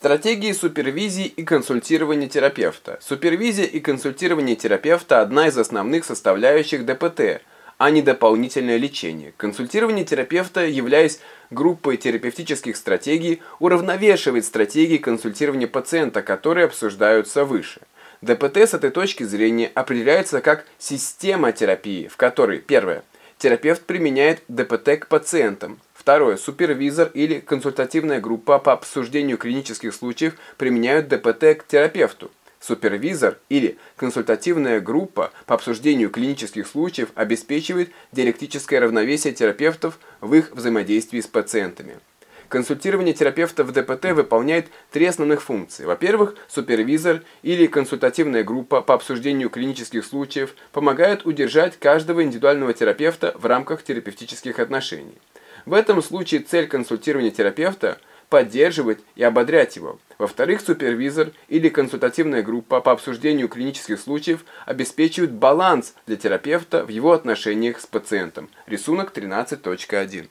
Стратегии супервизии и консультирования терапевта. Супервизия и консультирование терапевта – одна из основных составляющих ДПТ, а не дополнительное лечение. Консультирование терапевта, являясь группой терапевтических стратегий, уравновешивает стратегии консультирования пациента, которые обсуждаются выше. ДПТ с этой точки зрения определяется как система терапии, в которой, первое, терапевт применяет ДПТ к пациентам, Второе. Супервизор или консультативная группа по обсуждению клинических случаев применяют ДПТ к терапевту. Супервизор или консультативная группа по обсуждению клинических случаев обеспечивает диалектическое равновесие терапевтов в их взаимодействии с пациентами. Консультирование терапевта в ДПТ выполняет три основных функции. Во-первых, супервизор или консультативная группа по обсуждению клинических случаев помогают удержать каждого индивидуального терапевта в рамках терапевтических отношений. В этом случае цель консультирования терапевта – поддерживать и ободрять его. Во-вторых, супервизор или консультативная группа по обсуждению клинических случаев обеспечивают баланс для терапевта в его отношениях с пациентом. Рисунок 13.1.